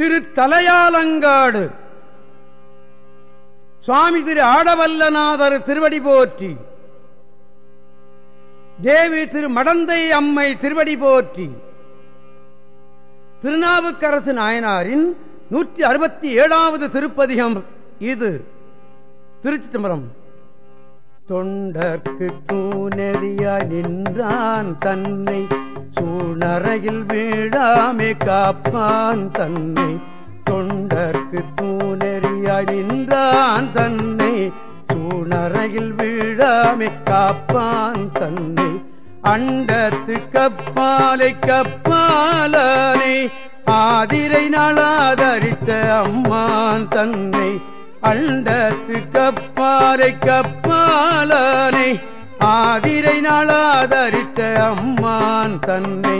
திரு தலையாலங்காடு சுவாமி திரு ஆடவல்லநாதர் திருவடி போற்றி. தேவி திரு மடந்தை அம்மை திருவடி போற்றி. திருநாவுக்கரசு நாயனாரின் நூற்றி அறுபத்தி ஏழாவது திருப்பதிகம் இது. திருச்சி தம்பரம் தொண்டர்க்கு நெறியா நின்றான் தன்னை பூணறையில் வீழாமே காப்பான் தன்னை. தொண்டர்க்கு தூணெறியாய் நின்றான் தன்னை. பூணறையில் வீழாமே காப்பான் தன்னை. அண்டத்து கப்பாலை கப்பாலானை. ஆதிரை நாளாதரித்த அம்மான் தன்னை. அண்டத்து கப்பாலை கப்பாலானை. ஆதிரை நாளாதரித்த அம்மான் தன்னை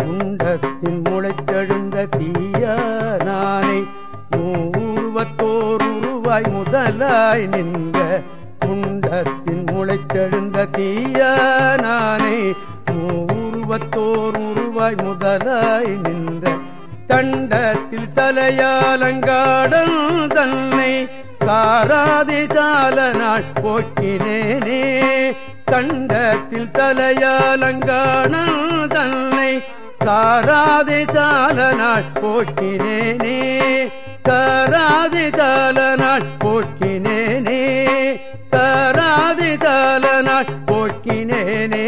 குண்டத்தின் முளைத்தெழுந்த தீயானானை மூர்வத்தோர் உருவாய் முதலாய் நின்ற குண்டத்தின் முளைத்தெழுந்த தீயானானை மூர்வத்தோர் உருவாய் முதலாய் நின்ற தண்டத்தில் தலையாலங்காடல் தன்னை காராதி தாள நாள் போக்கினேனே தண்டத்தில் தலையாலங்காடல் தன்னை சாராதி தால போக்கினேனே சாராதி தால போக்கினேனே சாராதி தால போக்கினேனே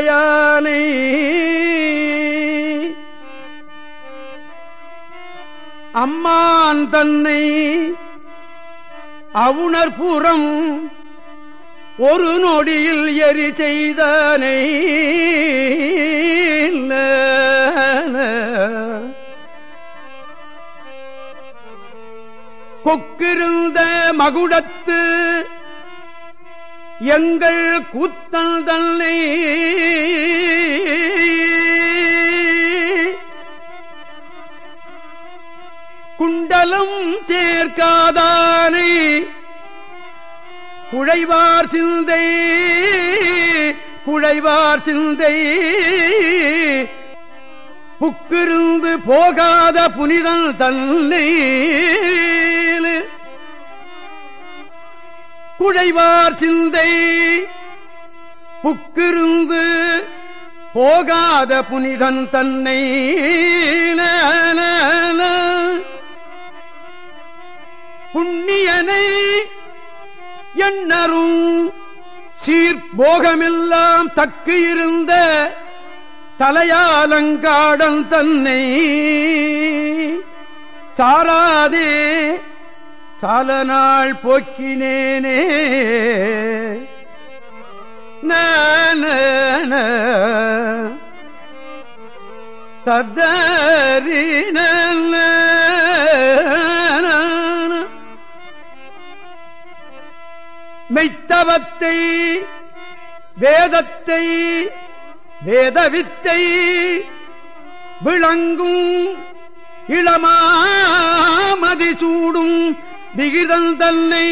அக்கிருந்த அம்மான் தன்னை அவுணர்புறம் ஒரு நொடியில் எரி செய்தனை. கொக்கிருந்த மகுடத்து எங்கள் கூத்தல் தன்னை குண்டலும் சேர்க்காதானை குழைவார் சிந்தை குழைவார் சிந்தை. புக்கிருந்து போகாத புனிதன் தன்னை குழைவார் சிந்தை. புக்கிருந்து போகாத புனிதன் தன்னை. புண்ணியனை எண்ணரும் சீர்போகமெல்லாம் தக்கு இருந்த தலையாலங்காடன் தன்னை. சாராதே சாலநாள் போக்கினேனே. தத்தரின மெய்த்தவத்தை வேதத்தை வேதவித்தை விளங்கும் இளமாமதி சூடும் விகிதம் தன்னை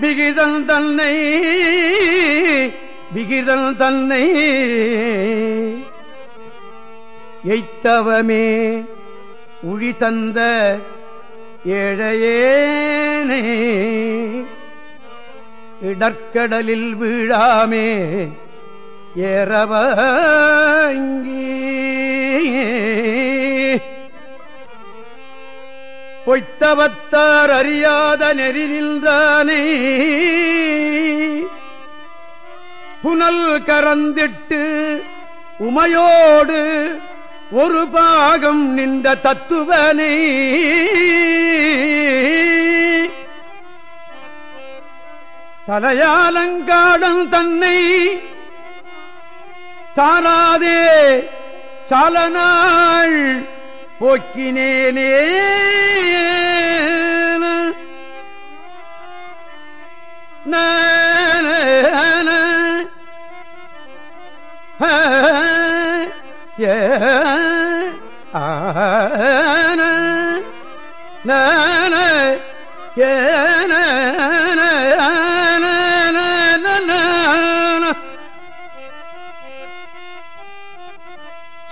விகிதம் தன்னை விகிதம் தன்னை. எய்த்தவமே உழி தந்த ஏழையேனே இடற்கடலில் வீழாமே ஏறவங்கி பொய்த்தவத்தார் அறியாத நெறி நின்றானே. புனல் கரந்திட்டு உமையோடு ஒரு பாகம் நின்ற தத்துவனை. தலையாலங்காடம் தன்னை சாராதே சாலநாள் போக்கினேனே.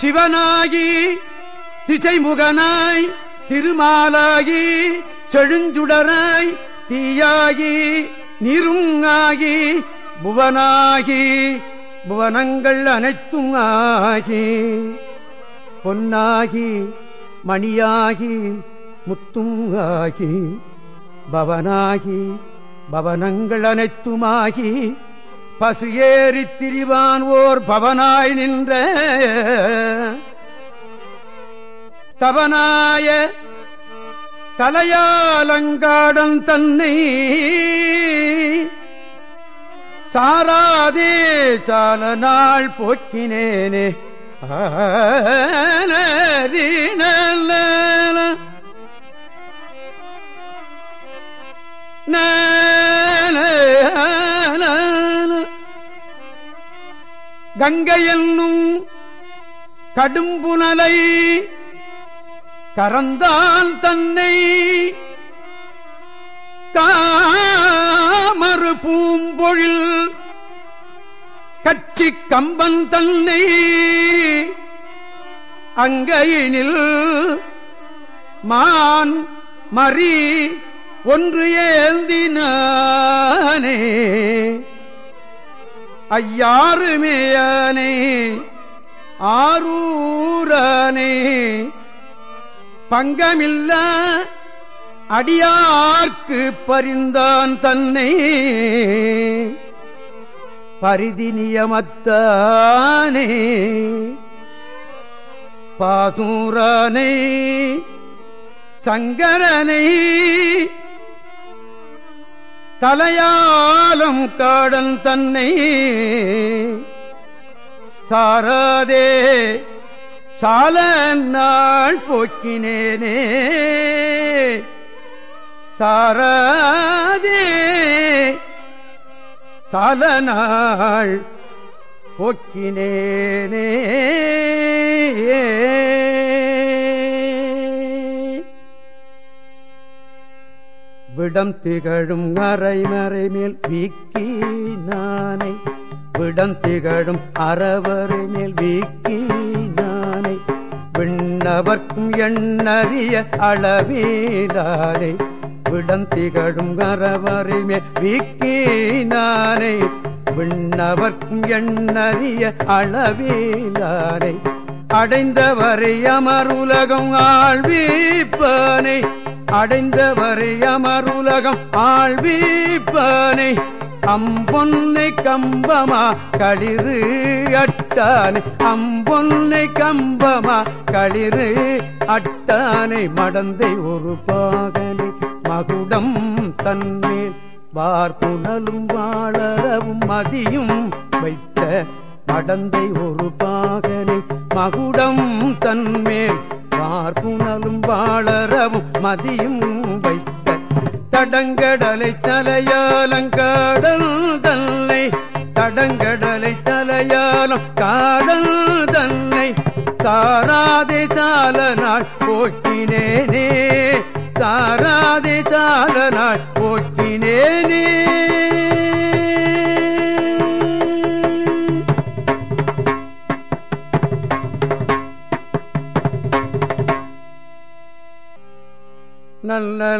சிவனாகி திசைமுகனாய் திருமாலாகி செழுஞ்சுடராய் தீயாகி நிருங்காகி புவனாகி புவனங்கள் அனைத்தும் ஆகி. பொன்னாகி மணியாகி முத்தும் ஆகி. பவனாகி பவனங்கள் அனைத்துமாகி பசு ஏறித் திரிவான் ஓர் பவனாய் நின்ற தவனாய தலையாலங்காடன் தன்னை சாராதே சால நாள் போக்கினேனே கங்கை என்னும் கடும்புனலை கரந்தான் தன்னை காமறு பூம்பொழில் கச்சி கம்பன் தன்னை அங்கையினில் மான் மறி ஒன்று ஏந்தினானே. ஐயாறுமேயானே ஆரூரானே. பங்கமில்ல. அடியார்க்கு பரிந்தான் தன்னை. பரிதி நியமத்தானே. பாசூரானை சங்கரனை. தலையாலும் காடன் தன்னை. சாராதே சால நாள் போக்கினேனே. சாராதே. சால நாள் போக்கினேனே. விடம் திகழும் அரை மறை மேல் வீக்கி நானை. விடம் திகழும் அறவரை மேல் வீக்கி விண்ணவர்க்கும் எண்ணறிய அளவீடானை விடந்திகழும் திகழும் அறவரை விண்ணவர்க்கும் எண்ணறிய அளவீடானை அடைந்தவரை அமருலகம் ஆழ்வீப்பானை அடைந்தவரை அமருலகம் ஆழ்வீப்பானை அம்பொன்னை கம்பமா களிறு அட்டானை. அம்பொன்னை கம்பமா களிறு அட்டானை. மடந்தை ஒரு பாகனை மகுடம் தன்மேல். வார்புணலும் வாழறவும் மதியும் வைத்த மடந்தை ஒரு பாகனை மகுடம் தன்மேல். பார்ப்புணலும் வாழறவும் மதியும் வைத்த தடங்கடலை தலையாலங்காடல் தன்னை. தடங்கடலை தலையாலம் காடல் தன்னை. சாராதே சால நாள் போக்கினேனே சாராதே சால நாள் போக்கினேனே நல்ல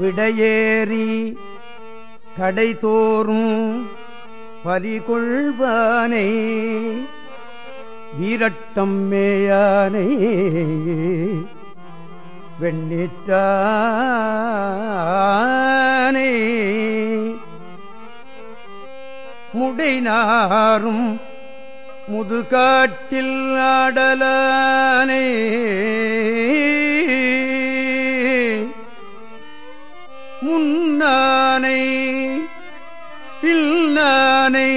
விடையேறி கடைதோறும் பலிகொள்வானை. வீரட்டம் மேயானை. வெண்ணிட்டானே. முடைநாரும் முதுகாட்டில் ஆடலானே முன்னானை பின்னானை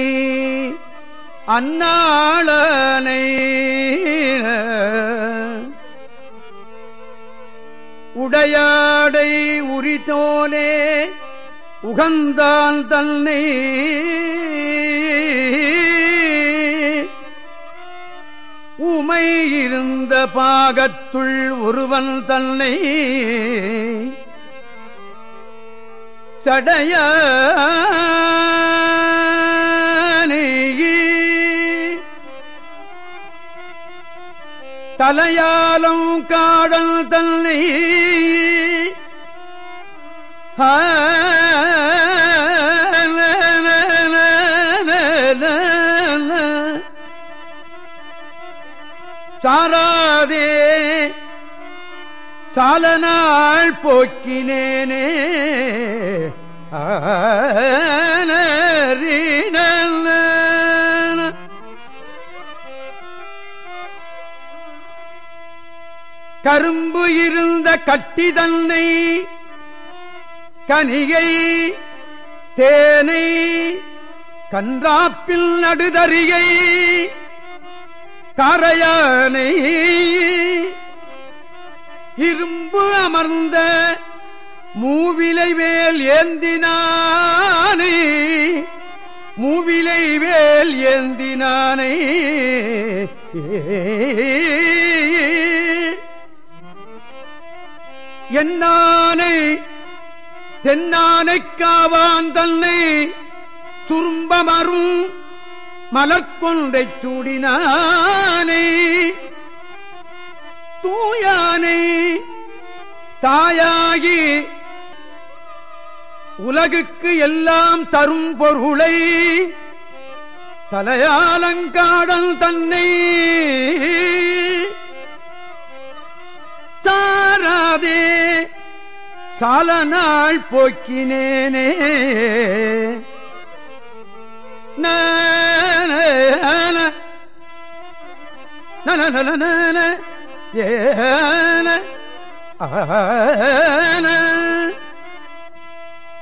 அந்நாளனை உடையாடை உரித்தோலே உகந்தான் தன்னை உமை இருந்த பாகத்துள் ஒருவன் தன்னை சடைய தலையாலும் காடல் தன்னை சாராதே சால போக்கினேனே. ஆன கரும்பு இருந்த கட்டி தன்னை கனிகை தேனை கன்றாப்பில் நடுதறிகை கரையானை இரும்பு அமர்ந்த மூவிலை வேல் ஏந்தினானை மூவிலை வேல் ஏந்தினானை. என்னானை தென்னானை காவான் தன்னை துரும்பமரும் மலர்கொன்றை சூடினானை. தூயானை தாயாகி உலகுக்கு எல்லாம் தரும் பொருளை தலையாலங்காடல் தன்னை சாராதே சால நாள் போக்கினேனே ஏன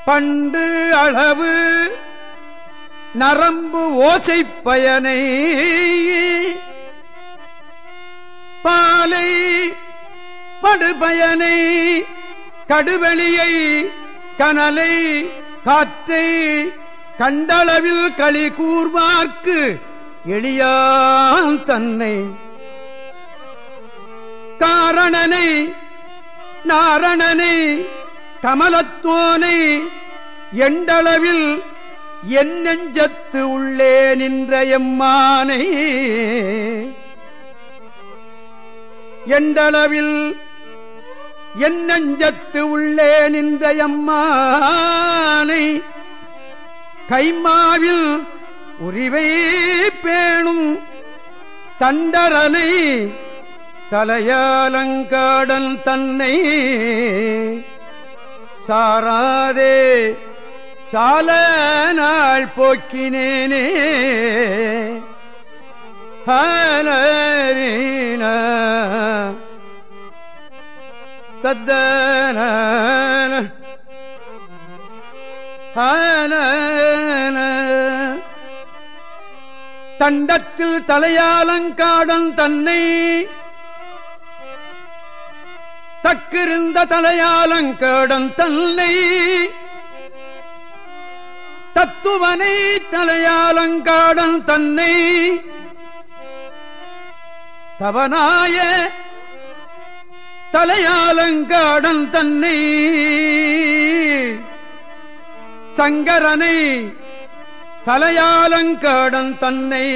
பண்டு அளவு நரம்பு ஓசை பயனை. பாலை படுபயனை கடுவெளியை கனலை காற்றை கண்டளவில் களி கூர்வார்க்கு எளியான் தன்னை. காரணனை நாரணனை கமலத்தோனை எண்டளவில் என் நெஞ்சத்து உள்ளே நின்ற எம்மானை. எண்டளவில் என் நஞ்சத்து உள்ளே நின்ற எம்மானை கைமாவில் உரிவை பேணும் தண்டரனை தலையாலங்காடன் தன்னை சாராதே சால நாள் போக்கினேனே. ஹலரீன. தத்தன தண்டத்தில் தலையாலங்காடன் தன்னை தக்கிருந்த தலையாலங்கேடன் தன்னை தத்துவனை தலையாலங்காடன் தன்னை தவனாய தலையாலங்காடன் தன்னை சங்கரனை தலையாலங்காடன் தன்னை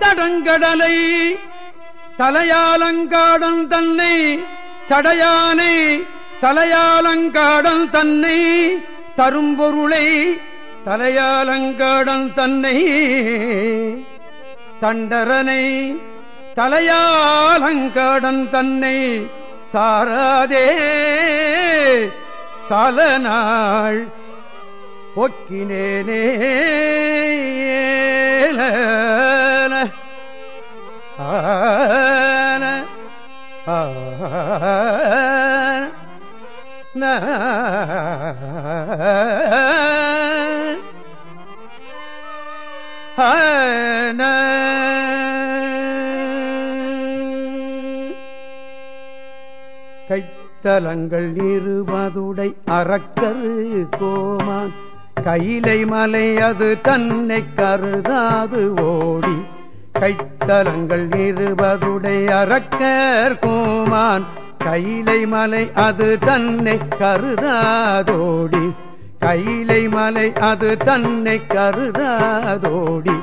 தடங்கடலை தலையாலங்காடன் தன்னை சடையானை தலையாலங்காடன் தன்னை தரும்பொருளை தலையாலங்காடன் தன்னை தண்டரனை தலையாலங்காடன் தன்னை சாராதே சால நாள் ஒக்கினேனே ஆன ஆ கைத்தலங்கள் இருவதுடை அறக்கரு கோமான். கையிலை மலை அது தன்னை கருதாது ஓடி. கைத்தலங்கள் இருவதுடை அறக்கர் கோமான். கையிலை மலை அது தன்னை கருதாதோடி. கையிலை மலை அது தன்னை கருதாதோடி.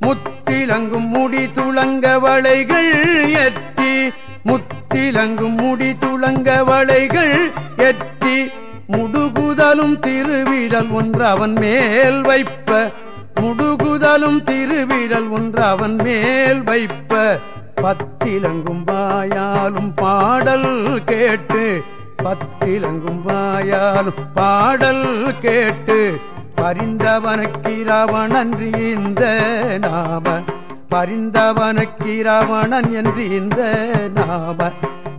முத்திலங்கும் முடி துளங்க வளைகள் எட்டி. முத்திலங்கும் முடி துளங்க வளைகள் எட்டி. முடுகுதலும் திருவிரல் ஒன்று அவன் மேல் வைப்ப. முடுகுதலும் திருவிரல் ஒன்று அவன் மேல் வைப்ப. பத்திலங்கும் வாயாலும் பாடல் கேட்டு. பத்திலங்கும் வாயாலும் பாடல் கேட்டு பரிந்தவனுக்கிரவணன்றி இந்த நாம. பரிந்தவனக்கிரவணன் என்று இந்த நாம.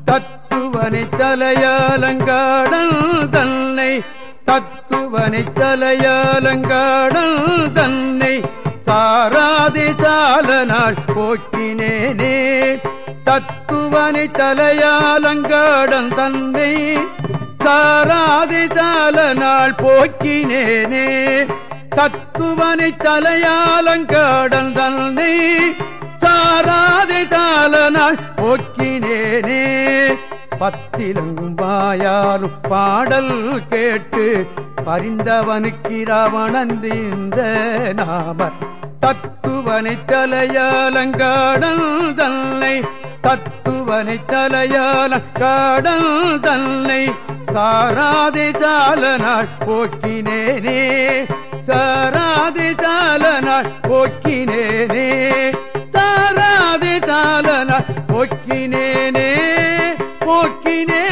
தத்துவனை தலையாலங்காடல் தன்னை. தத்துவனை தலையாலங்காடல் தன்னை. சாராதி தாள நாள் போக்கினேனே. தத்துவனை தலையாலங்காடன் தந்தை. சாராதி தாளனால் போக்கினேனே. தத்துவனை தலையாலங்காடன் தந்தை. சாராதி தாளனால் போக்கினேனே. பத்திலங்கும் வாயாலும் பாடல் கேட்டு பரிந்தவனுக்கிராவணன்று இந்த நாம தத்துவனை தலையாலங்காடல் தன்னை தத்துவனை தலையாலங்காடல் தன்னை சாராதி சால நாள் போக்கினேனே சாராதி சால நாள் போக்கினேனே சாராதி சால நாள் போக்கினேனே போக்கினே